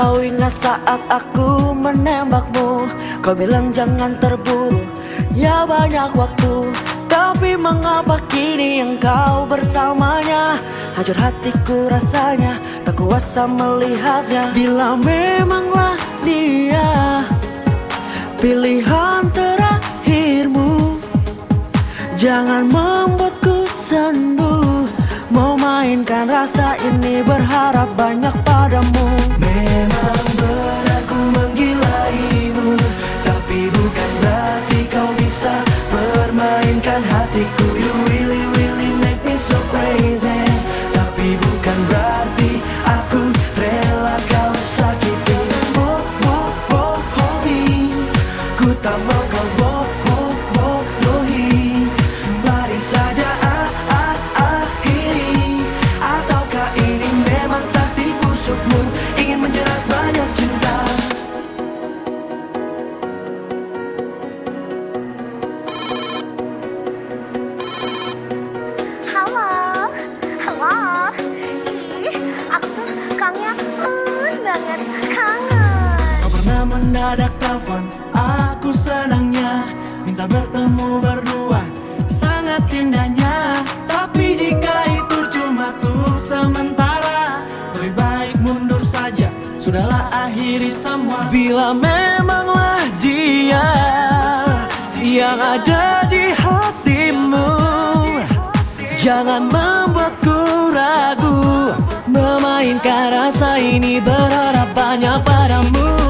Kau ingat saat aku menembakmu Kau bilang jangan terburu Ya banyak waktu Tapi mengapa kini engkau bersamanya? Hancur hatiku rasanya Tak kuasa melihatnya. Bila memanglah dia Pilihan terakhirmu Jangan membuatmu Mainkan rasa ini berharap banyak padamu. Memang berat mendadak telepon Aku senangnya. Minta bertemu berdua Sangat indahnya. Sudahlah akhiri semua. Bila memanglah dia Yang ada di hatimu Jangan membuatku ragu. Memainkan rasa ini Berharap banyak padamu.